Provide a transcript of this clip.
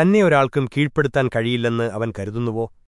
തന്നെ ഒരാൾക്കും കീഴ്പ്പെടുത്താൻ കഴിയില്ലെന്ന് അവൻ കരുതുന്നുവോ?